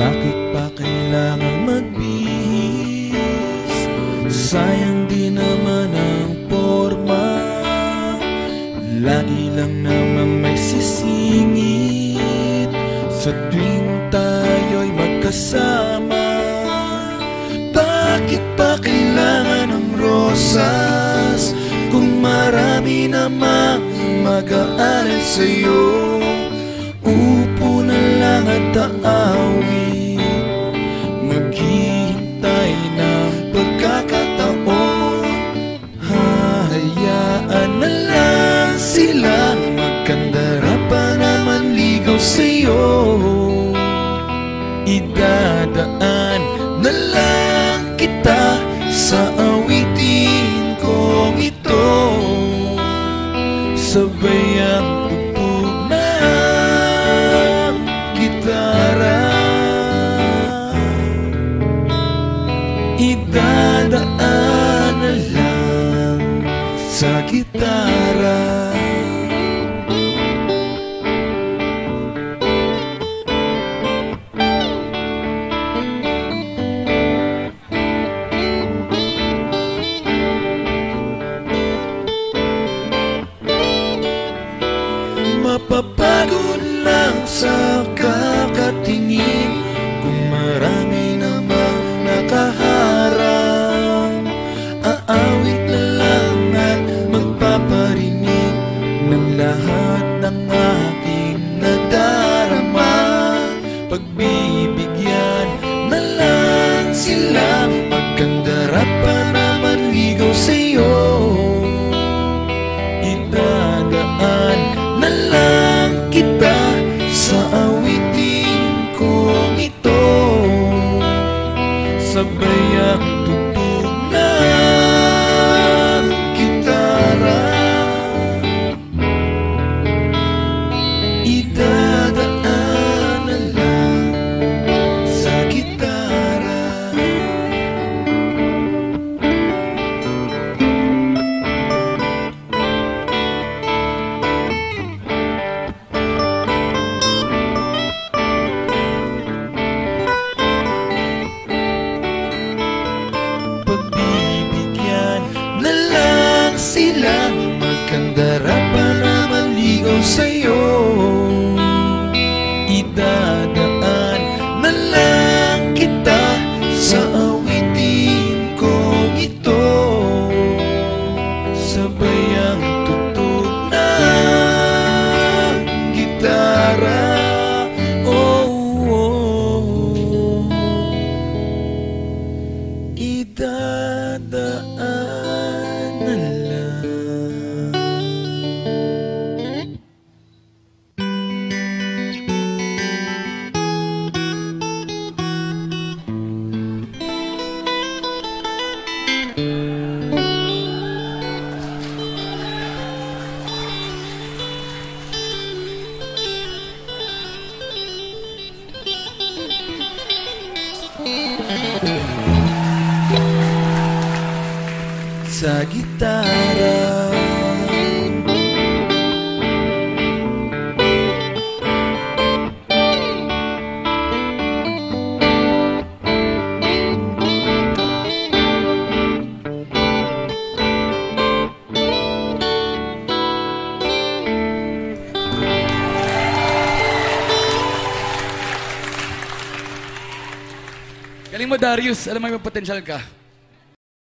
Bakit pa kailangan magbihis? Sayang di naman ang forma Lagi lang naman may sisingit Sa tuwing tayo'y magkasama Bakit pa kailangan ng rosas? Kung marami namang mag-aaral sa'yo at aawi Maghihintay ng pagkakataon. Hahayaan na lang sila. Magkandara pa naman ligaw sa'yo. Idadaan sa gitara Mapapagod Sabay Magkandara pa naman ligaw sa'yo. Idadaan na lang kita Sa awitin kong ito. Sabay ang tugtog ng gitara sa gitara Galing mo, Darius. Alam mo, may potential ka.